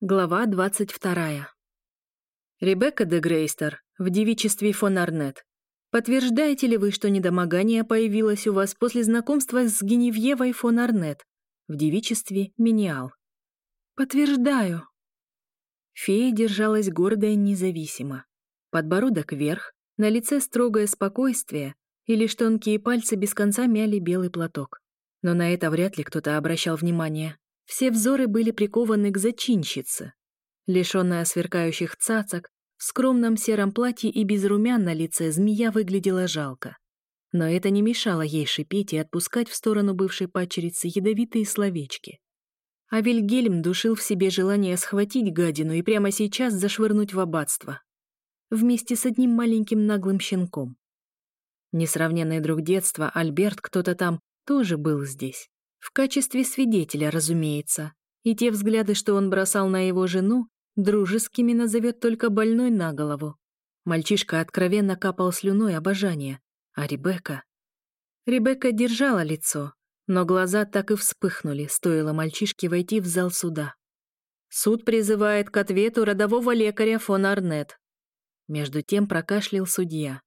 Глава 22. Ребекка де Грейстер, в девичестве фон Арнет. Подтверждаете ли вы, что недомогание появилось у вас после знакомства с Геневьевой фон Арнет, в девичестве Миниал? Подтверждаю. Фея держалась гордо и независимо. Подбородок вверх, на лице строгое спокойствие, и лишь тонкие пальцы без конца мяли белый платок. Но на это вряд ли кто-то обращал внимание. Все взоры были прикованы к зачинщице, лишенная сверкающих цацок, в скромном сером платье и без румян на лице змея выглядела жалко. Но это не мешало ей шипеть и отпускать в сторону бывшей пачерицы ядовитые словечки. А Вильгельм душил в себе желание схватить гадину и прямо сейчас зашвырнуть в аббатство. Вместе с одним маленьким наглым щенком. Несравненный друг детства, Альберт кто-то там, тоже был здесь. В качестве свидетеля, разумеется. И те взгляды, что он бросал на его жену, дружескими назовет только больной на голову. Мальчишка откровенно капал слюной обожания. А Ребекка... Ребекка держала лицо, но глаза так и вспыхнули, стоило мальчишке войти в зал суда. Суд призывает к ответу родового лекаря фон Арнет. Между тем прокашлял судья.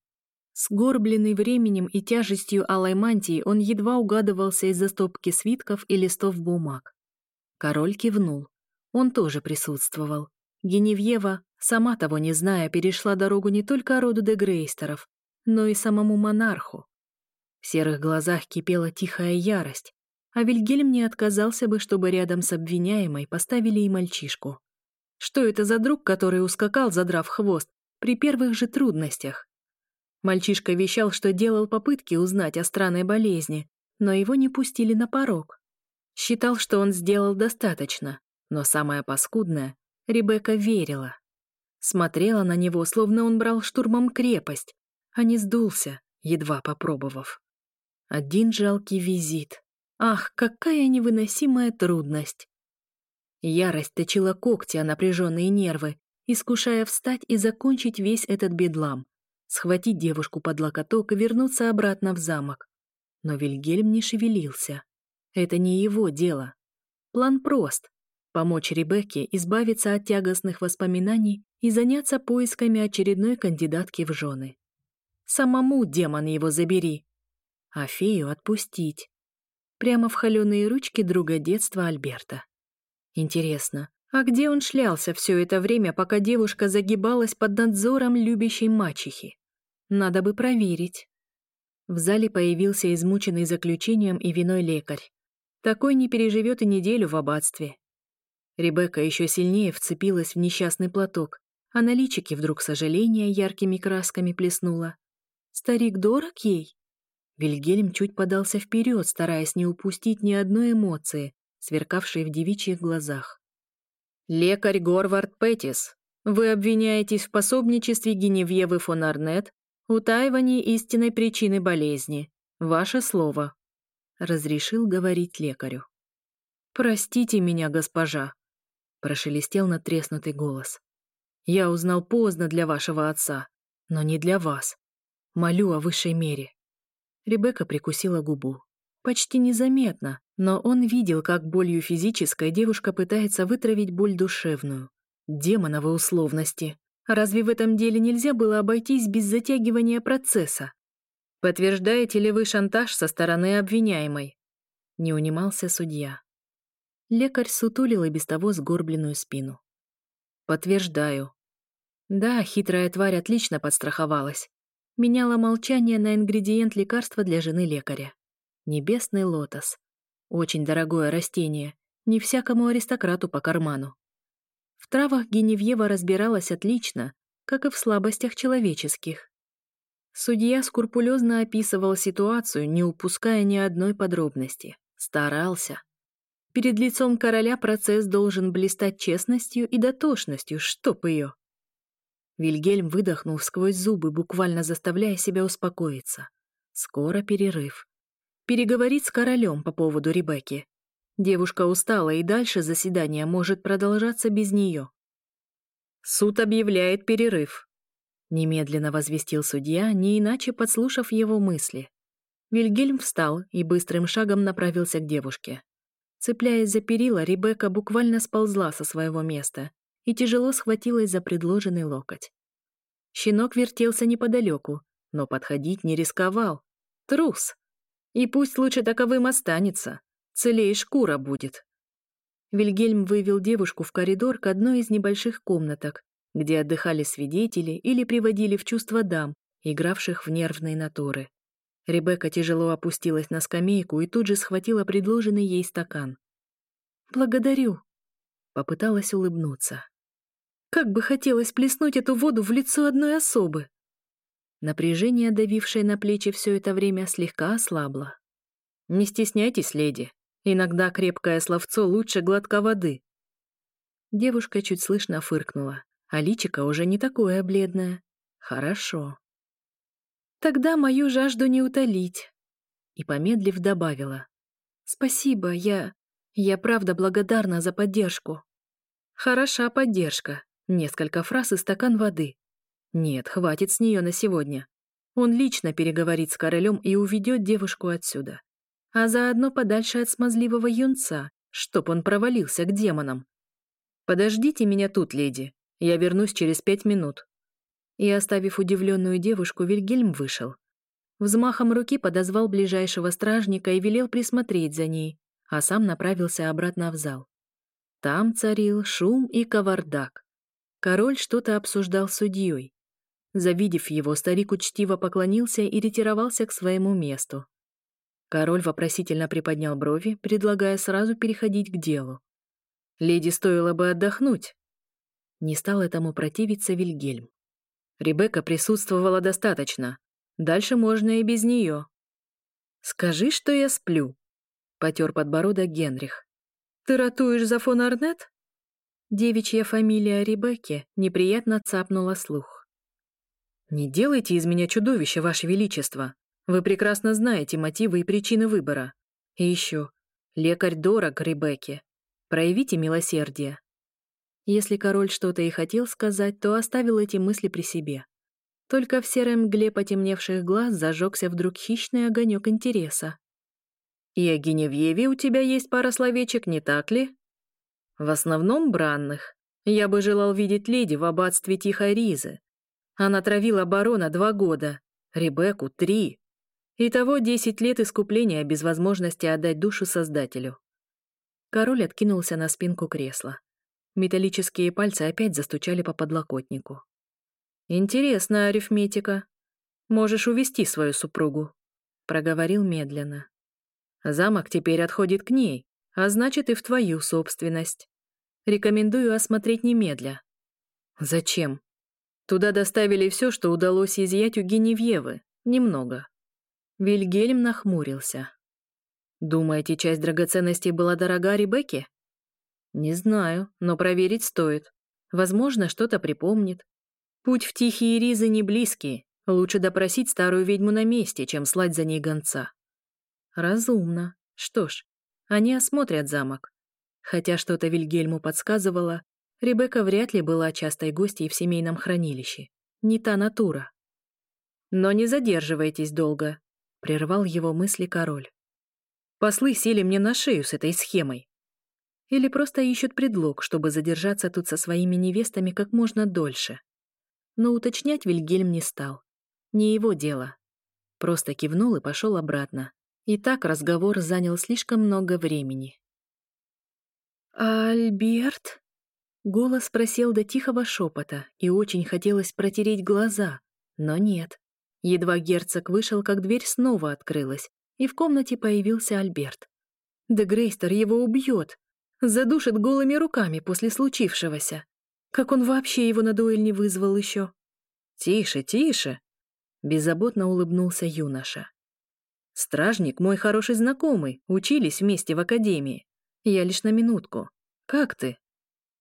Сгорбленный временем и тяжестью алой мантии, он едва угадывался из-за стопки свитков и листов бумаг. Король кивнул. Он тоже присутствовал. Геневьева, сама того не зная, перешла дорогу не только роду де Грейстеров, но и самому монарху. В серых глазах кипела тихая ярость, а Вильгельм не отказался бы, чтобы рядом с обвиняемой поставили и мальчишку. Что это за друг, который ускакал, задрав хвост, при первых же трудностях? Мальчишка вещал, что делал попытки узнать о странной болезни, но его не пустили на порог. Считал, что он сделал достаточно, но самое паскудное — Ребекка верила. Смотрела на него, словно он брал штурмом крепость, а не сдулся, едва попробовав. Один жалкий визит. Ах, какая невыносимая трудность! Ярость точила когти о напряженные нервы, искушая встать и закончить весь этот бедлам, схватить девушку под локоток и вернуться обратно в замок. Но Вильгельм не шевелился. Это не его дело. План прост — помочь Ребекке избавиться от тягостных воспоминаний и заняться поисками очередной кандидатки в жены. Самому, демон его, забери. А фею отпустить. Прямо в холеные ручки друга детства Альберта. Интересно, а где он шлялся все это время, пока девушка загибалась под надзором любящей мачехи? Надо бы проверить». В зале появился измученный заключением и виной лекарь. Такой не переживет и неделю в аббатстве. Ребекка еще сильнее вцепилась в несчастный платок, а на личике вдруг сожаление яркими красками плеснула. «Старик дорог ей?» Вильгельм чуть подался вперед, стараясь не упустить ни одной эмоции, сверкавшей в девичьих глазах. «Лекарь Горвард Петтис, вы обвиняетесь в пособничестве Геневьевы фон Арнет утаивании истинной причины болезни. Ваше слово», — разрешил говорить лекарю. «Простите меня, госпожа», — прошелестел натреснутый голос. «Я узнал поздно для вашего отца, но не для вас. Молю о высшей мере». Ребекка прикусила губу. Почти незаметно, но он видел, как болью физической девушка пытается вытравить боль душевную. Демоновы условности. Разве в этом деле нельзя было обойтись без затягивания процесса? Подтверждаете ли вы шантаж со стороны обвиняемой? Не унимался судья. Лекарь сутулил и без того сгорбленную спину. Подтверждаю. Да, хитрая тварь отлично подстраховалась. Меняла молчание на ингредиент лекарства для жены лекаря. Небесный лотос. Очень дорогое растение. Не всякому аристократу по карману. В травах Геневьева разбиралась отлично, как и в слабостях человеческих. Судья скрупулезно описывал ситуацию, не упуская ни одной подробности. Старался. Перед лицом короля процесс должен блистать честностью и дотошностью, чтоб ее. Вильгельм выдохнул сквозь зубы, буквально заставляя себя успокоиться. Скоро перерыв. Переговорить с королем по поводу Ребекки. Девушка устала, и дальше заседание может продолжаться без нее. «Суд объявляет перерыв», — немедленно возвестил судья, не иначе подслушав его мысли. Вильгельм встал и быстрым шагом направился к девушке. Цепляясь за перила, Ребекка буквально сползла со своего места и тяжело схватилась за предложенный локоть. Щенок вертелся неподалеку, но подходить не рисковал. Трус! И пусть лучше таковым останется целее шкура будет. Вильгельм вывел девушку в коридор к одной из небольших комнаток, где отдыхали свидетели или приводили в чувство дам, игравших в нервные натуры. Ребекка тяжело опустилась на скамейку и тут же схватила предложенный ей стакан. «Благодарю», — попыталась улыбнуться. «Как бы хотелось плеснуть эту воду в лицо одной особы!» Напряжение, давившее на плечи все это время, слегка ослабло. «Не стесняйтесь, леди», Иногда крепкое словцо лучше глотка воды. Девушка чуть слышно фыркнула, а личико уже не такое бледное. Хорошо. Тогда мою жажду не утолить. И помедлив добавила. Спасибо, я... Я правда благодарна за поддержку. Хороша поддержка. Несколько фраз и стакан воды. Нет, хватит с нее на сегодня. Он лично переговорит с королем и уведет девушку отсюда а заодно подальше от смазливого юнца, чтоб он провалился к демонам. «Подождите меня тут, леди. Я вернусь через пять минут». И, оставив удивленную девушку, Вильгельм вышел. Взмахом руки подозвал ближайшего стражника и велел присмотреть за ней, а сам направился обратно в зал. Там царил шум и кавардак. Король что-то обсуждал с судьей. Завидев его, старик учтиво поклонился и ретировался к своему месту. Король вопросительно приподнял брови, предлагая сразу переходить к делу. «Леди стоило бы отдохнуть». Не стал этому противиться Вильгельм. Ребекка присутствовала достаточно. Дальше можно и без нее. «Скажи, что я сплю», — потер подбородок Генрих. «Ты ратуешь за фон Арнет?» Девичья фамилия Ребекки неприятно цапнула слух. «Не делайте из меня чудовище, Ваше Величество!» Вы прекрасно знаете мотивы и причины выбора. И еще, лекарь дорог Ребекке. Проявите милосердие. Если король что-то и хотел сказать, то оставил эти мысли при себе. Только в серой мгле потемневших глаз зажегся вдруг хищный огонек интереса. «И о Геневьеве у тебя есть пара словечек, не так ли?» «В основном бранных. Я бы желал видеть леди в аббатстве Тихой Ризы. Она травила барона два года, Ребекку — три. И того 10 лет искупления без возможности отдать душу Создателю. Король откинулся на спинку кресла. Металлические пальцы опять застучали по подлокотнику. «Интересная арифметика. Можешь увести свою супругу», — проговорил медленно. «Замок теперь отходит к ней, а значит и в твою собственность. Рекомендую осмотреть немедля». «Зачем?» «Туда доставили все, что удалось изъять у Геневьевы. Немного. Вильгельм нахмурился. «Думаете, часть драгоценностей была дорога Ребекке?» «Не знаю, но проверить стоит. Возможно, что-то припомнит. Путь в тихие ризы не близкий. Лучше допросить старую ведьму на месте, чем слать за ней гонца». «Разумно. Что ж, они осмотрят замок». Хотя что-то Вильгельму подсказывало, Ребекка вряд ли была частой гостьей в семейном хранилище. Не та натура. «Но не задерживайтесь долго. — прервал его мысли король. «Послы сели мне на шею с этой схемой. Или просто ищут предлог, чтобы задержаться тут со своими невестами как можно дольше». Но уточнять Вильгельм не стал. Не его дело. Просто кивнул и пошел обратно. И так разговор занял слишком много времени. «Альберт?» Голос просел до тихого шепота, и очень хотелось протереть глаза, но нет. Едва герцог вышел, как дверь снова открылась, и в комнате появился Альберт. Да Грейстер его убьет, задушит голыми руками после случившегося. Как он вообще его на дуэль не вызвал еще? «Тише, тише!» — беззаботно улыбнулся юноша. «Стражник мой хороший знакомый, учились вместе в академии. Я лишь на минутку. Как ты?»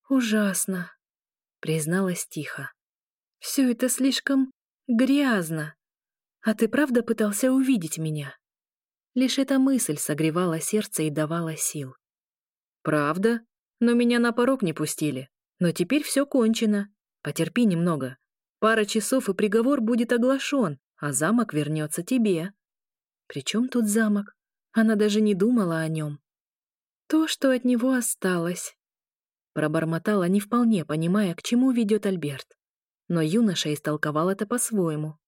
«Ужасно», — призналась тихо. «Все это слишком грязно. «А ты правда пытался увидеть меня?» Лишь эта мысль согревала сердце и давала сил. «Правда? Но меня на порог не пустили. Но теперь все кончено. Потерпи немного. Пара часов, и приговор будет оглашен, а замок вернется тебе». «Причем тут замок?» Она даже не думала о нем. «То, что от него осталось», — пробормотала, не вполне понимая, к чему ведет Альберт. Но юноша истолковал это по-своему.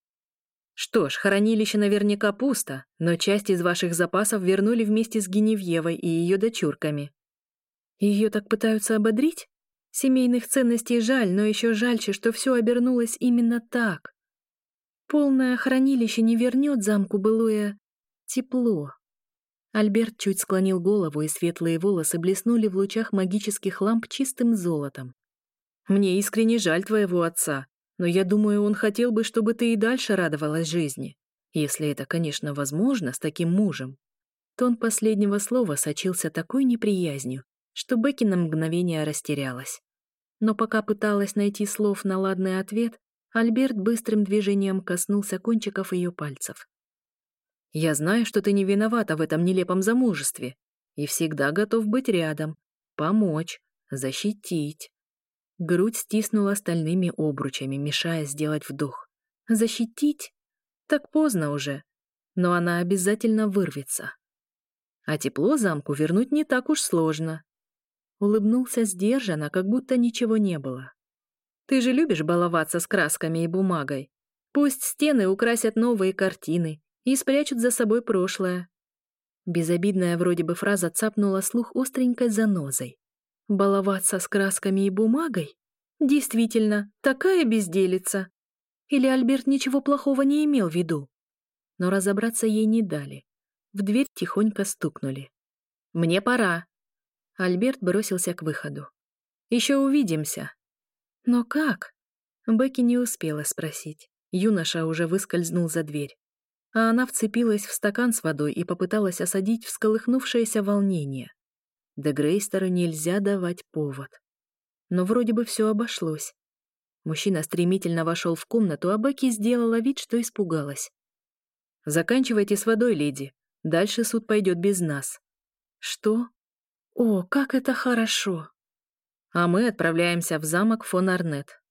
Что ж, хранилище наверняка пусто, но часть из ваших запасов вернули вместе с Геневьевой и ее дочурками. Ее так пытаются ободрить? Семейных ценностей жаль, но еще жальче, что все обернулось именно так. Полное хранилище не вернет замку былое тепло. Альберт чуть склонил голову, и светлые волосы блеснули в лучах магических ламп чистым золотом. «Мне искренне жаль твоего отца», но я думаю, он хотел бы, чтобы ты и дальше радовалась жизни. Если это, конечно, возможно, с таким мужем». Тон последнего слова сочился такой неприязнью, что Бекки на мгновение растерялась. Но пока пыталась найти слов на ладный ответ, Альберт быстрым движением коснулся кончиков ее пальцев. «Я знаю, что ты не виновата в этом нелепом замужестве и всегда готов быть рядом, помочь, защитить. Грудь стиснула стальными обручами, мешая сделать вдох. «Защитить? Так поздно уже. Но она обязательно вырвется. А тепло замку вернуть не так уж сложно». Улыбнулся сдержанно, как будто ничего не было. «Ты же любишь баловаться с красками и бумагой. Пусть стены украсят новые картины и спрячут за собой прошлое». Безобидная вроде бы фраза цапнула слух остренькой занозой. Баловаться с красками и бумагой? Действительно, такая безделица. Или Альберт ничего плохого не имел в виду? Но разобраться ей не дали. В дверь тихонько стукнули. «Мне пора!» Альберт бросился к выходу. «Еще увидимся!» «Но как?» Бекки не успела спросить. Юноша уже выскользнул за дверь. А она вцепилась в стакан с водой и попыталась осадить всколыхнувшееся волнение. До Грейстера нельзя давать повод. Но вроде бы все обошлось. Мужчина стремительно вошел в комнату, а Бекки сделала вид, что испугалась. «Заканчивайте с водой, леди. Дальше суд пойдет без нас». «Что? О, как это хорошо!» «А мы отправляемся в замок фон Арнет.